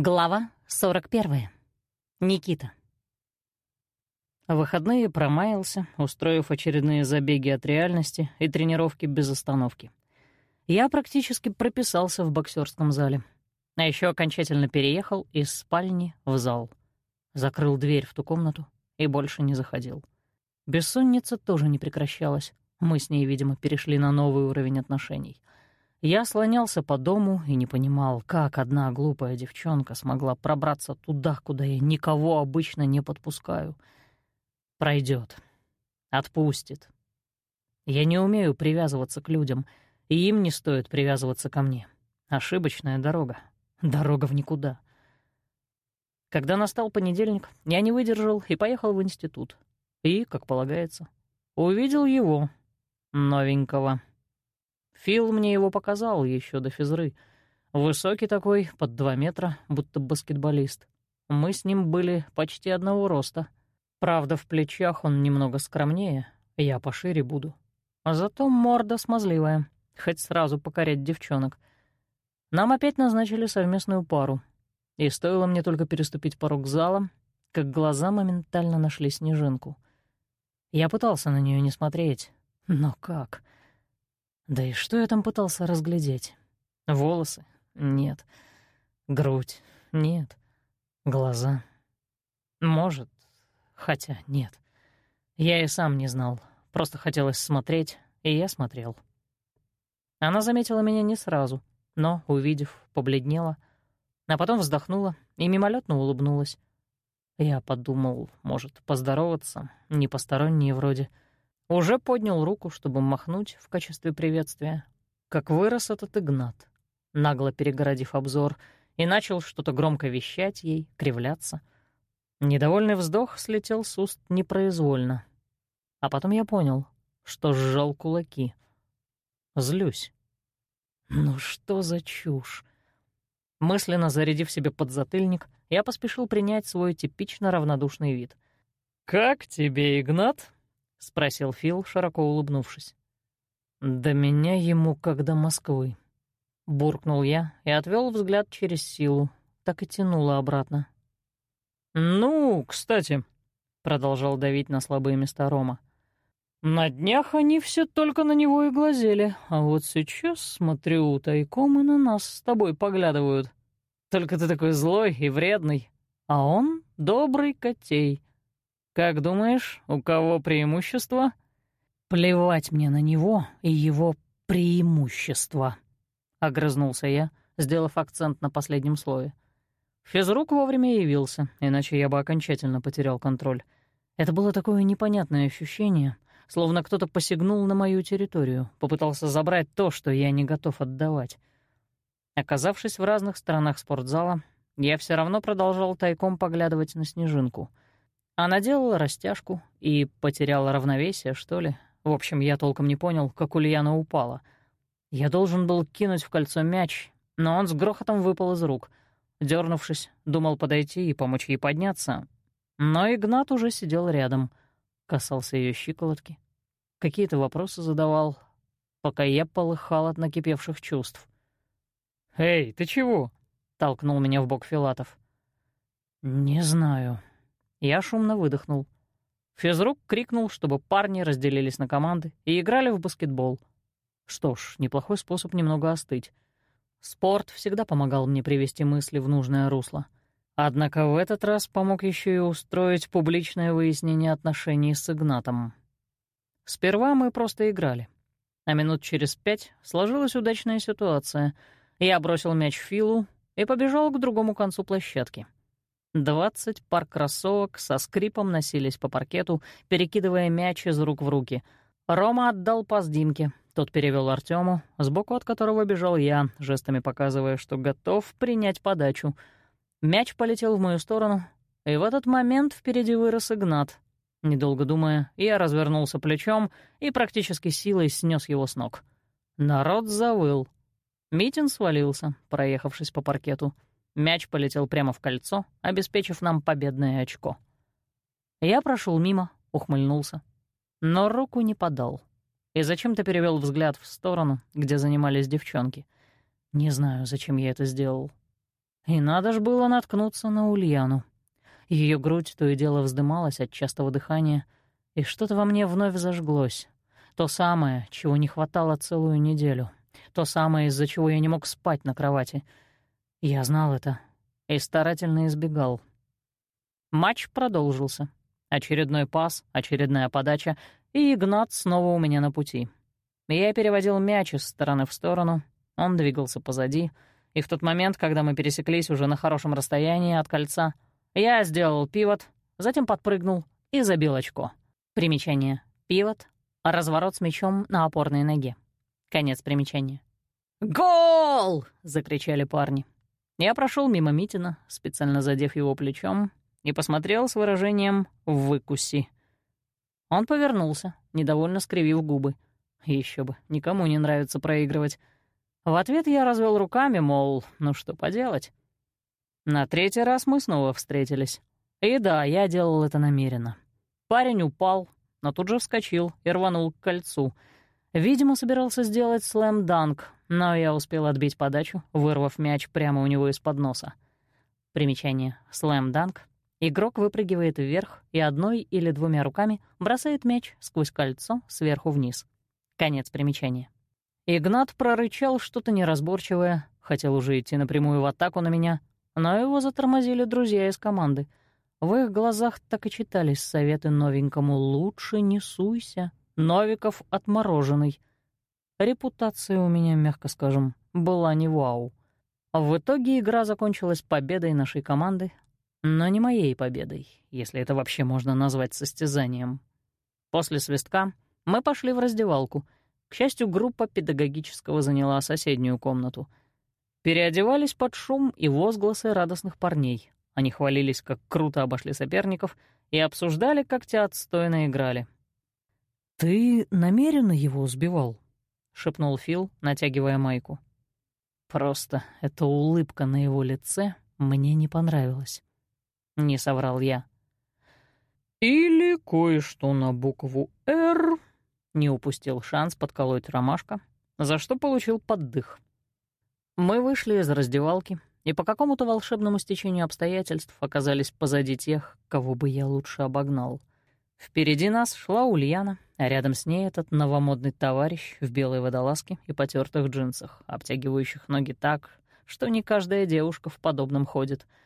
Глава 41. Никита. Выходные промаялся, устроив очередные забеги от реальности и тренировки без остановки. Я практически прописался в боксерском зале. А еще окончательно переехал из спальни в зал. Закрыл дверь в ту комнату и больше не заходил. Бессонница тоже не прекращалась. Мы с ней, видимо, перешли на новый уровень отношений — я слонялся по дому и не понимал, как одна глупая девчонка смогла пробраться туда, куда я никого обычно не подпускаю. Пройдет, Отпустит. Я не умею привязываться к людям, и им не стоит привязываться ко мне. Ошибочная дорога. Дорога в никуда. Когда настал понедельник, я не выдержал и поехал в институт. И, как полагается, увидел его, новенького. Фил мне его показал еще до физры. Высокий такой, под два метра, будто баскетболист. Мы с ним были почти одного роста. Правда, в плечах он немного скромнее, я пошире буду. Зато морда смазливая, хоть сразу покорять девчонок. Нам опять назначили совместную пару. И стоило мне только переступить порог зала, как глаза моментально нашли снежинку. Я пытался на нее не смотреть, но как? Да и что я там пытался разглядеть? Волосы? Нет. Грудь? Нет. Глаза? Может, хотя нет. Я и сам не знал. Просто хотелось смотреть, и я смотрел. Она заметила меня не сразу, но, увидев, побледнела, а потом вздохнула и мимолетно улыбнулась. Я подумал, может, поздороваться, не посторонние вроде — уже поднял руку, чтобы махнуть в качестве приветствия, как вырос этот Игнат, нагло перегородив обзор, и начал что-то громко вещать ей, кривляться. Недовольный вздох слетел с уст непроизвольно. А потом я понял, что сжал кулаки. Злюсь. Ну что за чушь? Мысленно зарядив себе подзатыльник, я поспешил принять свой типично равнодушный вид. «Как тебе, Игнат?» — спросил Фил, широко улыбнувшись. «До меня ему как до Москвы», — буркнул я и отвел взгляд через силу, так и тянуло обратно. «Ну, кстати», — продолжал давить на слабые места Рома, «на днях они все только на него и глазели, а вот сейчас, смотрю, тайком и на нас с тобой поглядывают. Только ты такой злой и вредный, а он добрый котей». Как думаешь, у кого преимущество? Плевать мне на него и его преимущество, огрызнулся я, сделав акцент на последнем слове. Физрук вовремя явился, иначе я бы окончательно потерял контроль. Это было такое непонятное ощущение, словно кто-то посягнул на мою территорию, попытался забрать то, что я не готов отдавать. Оказавшись в разных сторонах спортзала, я все равно продолжал тайком поглядывать на снежинку — она делала растяжку и потеряла равновесие, что ли. В общем, я толком не понял, как Ульяна упала. Я должен был кинуть в кольцо мяч, но он с грохотом выпал из рук. Дернувшись, думал подойти и помочь ей подняться. Но Игнат уже сидел рядом, касался ее щиколотки. Какие-то вопросы задавал, пока я полыхал от накипевших чувств. «Эй, ты чего?» — толкнул меня в бок Филатов. «Не знаю», я шумно выдохнул. Физрук крикнул, чтобы парни разделились на команды и играли в баскетбол. Что ж, неплохой способ немного остыть. Спорт всегда помогал мне привести мысли в нужное русло. Однако в этот раз помог еще и устроить публичное выяснение отношений с Игнатом. Сперва мы просто играли. А минут через пять сложилась удачная ситуация. Я бросил мяч Филу и побежал к другому концу площадки — Двадцать пар кроссовок со скрипом носились по паркету, перекидывая мяч из рук в руки. Рома отдал пас Димке. Тот перевел Артему, сбоку от которого бежал я, жестами показывая, что готов принять подачу. Мяч полетел в мою сторону, и в этот момент впереди вырос Игнат. Недолго думая, я развернулся плечом и практически силой снес его с ног. Народ завыл. Митин свалился, проехавшись по паркету — Мяч полетел прямо в кольцо, обеспечив нам победное очко. Я прошел мимо, ухмыльнулся, но руку не подал. И зачем-то перевел взгляд в сторону, где занимались девчонки. Не знаю, зачем я это сделал. И надо ж было наткнуться на Ульяну. Ее грудь то и дело вздымалась от частого дыхания, и что-то во мне вновь зажглось. То самое, чего не хватало целую неделю. То самое, из-за чего я не мог спать на кровати. Я знал это и старательно избегал. Матч продолжился. Очередной пас, очередная подача, и Игнат снова у меня на пути. Я переводил мяч из стороны в сторону, он двигался позади, и в тот момент, когда мы пересеклись уже на хорошем расстоянии от кольца, я сделал пивот, затем подпрыгнул и забил очко. Примечание. Пивот — разворот с мячом на опорной ноге. Конец примечания. «Гол!» — закричали парни. Я прошел мимо Митина, специально задев его плечом, и посмотрел с выражением «выкуси». Он повернулся, недовольно скривив губы. Еще бы, никому не нравится проигрывать. В ответ я развел руками, мол, ну что поделать. На третий раз мы снова встретились. И да, я делал это намеренно. Парень упал, но тут же вскочил и рванул к кольцу. Видимо, собирался сделать слэм-данк, но я успел отбить подачу, вырвав мяч прямо у него из-под носа. Примечание. Слэм-данк Игрок выпрыгивает вверх и одной или двумя руками бросает мяч сквозь кольцо сверху вниз. Конец примечания. Игнат прорычал что-то неразборчивое, хотел уже идти напрямую в атаку на меня, но его затормозили друзья из команды. В их глазах так и читались советы новенькому «Лучше не суйся, Новиков отмороженный». Репутация у меня, мягко скажем, была не вау. В итоге игра закончилась победой нашей команды, но не моей победой, если это вообще можно назвать состязанием. После свистка мы пошли в раздевалку. К счастью, группа педагогического заняла соседнюю комнату. Переодевались под шум и возгласы радостных парней. Они хвалились, как круто обошли соперников, и обсуждали, как те отстойно играли. «Ты намеренно его сбивал?» — шепнул Фил, натягивая майку. Просто эта улыбка на его лице мне не понравилась. — не соврал я. «Или кое-что на букву «Р», — не упустил шанс подколоть ромашка, за что получил поддых. Мы вышли из раздевалки и по какому-то волшебному стечению обстоятельств оказались позади тех, кого бы я лучше обогнал. Впереди нас шла Ульяна, а рядом с ней этот новомодный товарищ в белой водолазке и потертых джинсах, обтягивающих ноги так, что не каждая девушка в подобном ходит —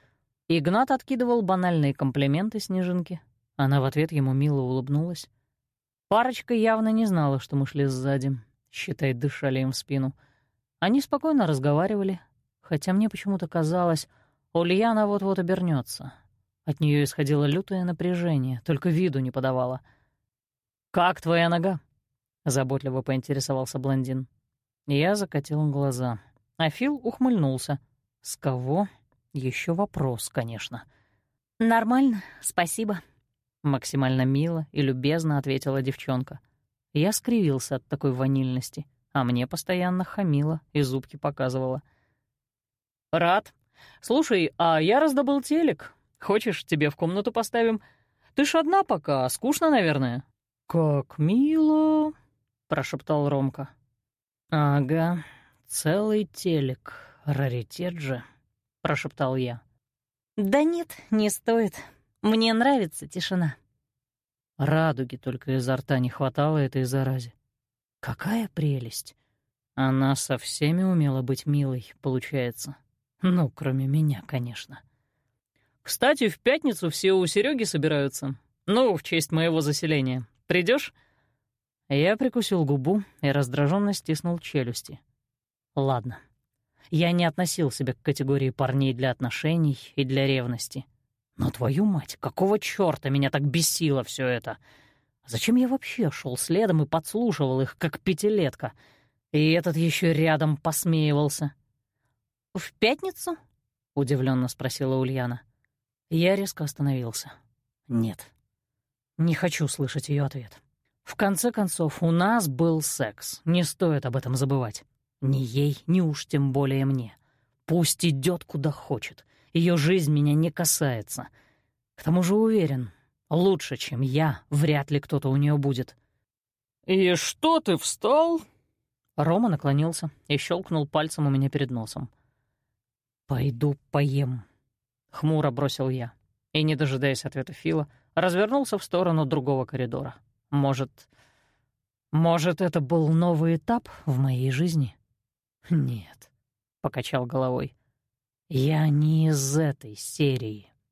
Игнат откидывал банальные комплименты Снежинке. Она в ответ ему мило улыбнулась. Парочка явно не знала, что мы шли сзади. Считай, дышали им в спину. Они спокойно разговаривали, хотя мне почему-то казалось, Ульяна вот-вот обернется. От нее исходило лютое напряжение, только виду не подавала. «Как твоя нога?» — заботливо поинтересовался блондин. Я закатил глаза, а Фил ухмыльнулся. «С кого еще вопрос, конечно. «Нормально, спасибо», — максимально мило и любезно ответила девчонка. Я скривился от такой ванильности, а мне постоянно хамила и зубки показывала. «Рад. Слушай, а я раздобыл телек. Хочешь, тебе в комнату поставим? Ты ж одна пока, скучно, наверное». «Как мило», — прошептал Ромка. «Ага, целый телек, раритет же». — прошептал я. «Да нет, не стоит. Мне нравится тишина». Радуги только изо рта не хватало этой заразе. Какая прелесть! Она со всеми умела быть милой, получается. Ну, кроме меня, конечно. Кстати, в пятницу все у Сереги собираются. Ну, в честь моего заселения. Придешь? Я прикусил губу и раздраженно стиснул челюсти. Ладно. Я не относил себя к категории парней для отношений и для ревности. Но твою мать, какого чёрта меня так бесило всё это? Зачем я вообще шел следом и подслушивал их, как пятилетка? И этот еще рядом посмеивался. «В пятницу?» — удивленно спросила Ульяна. Я резко остановился. «Нет. Не хочу слышать ее ответ. В конце концов, у нас был секс. Не стоит об этом забывать. Ни ей, ни уж тем более мне. Пусть идет куда хочет. Ее жизнь меня не касается. К тому же уверен, лучше, чем я, вряд ли кто-то у нее будет. «И что ты встал?» Рома наклонился и щелкнул пальцем у меня перед носом. «Пойду поем», — хмуро бросил я. И, не дожидаясь ответа Фила, развернулся в сторону другого коридора. Может, может, это был новый этап в моей жизни? Нет, — покачал головой. Я не из этой серии.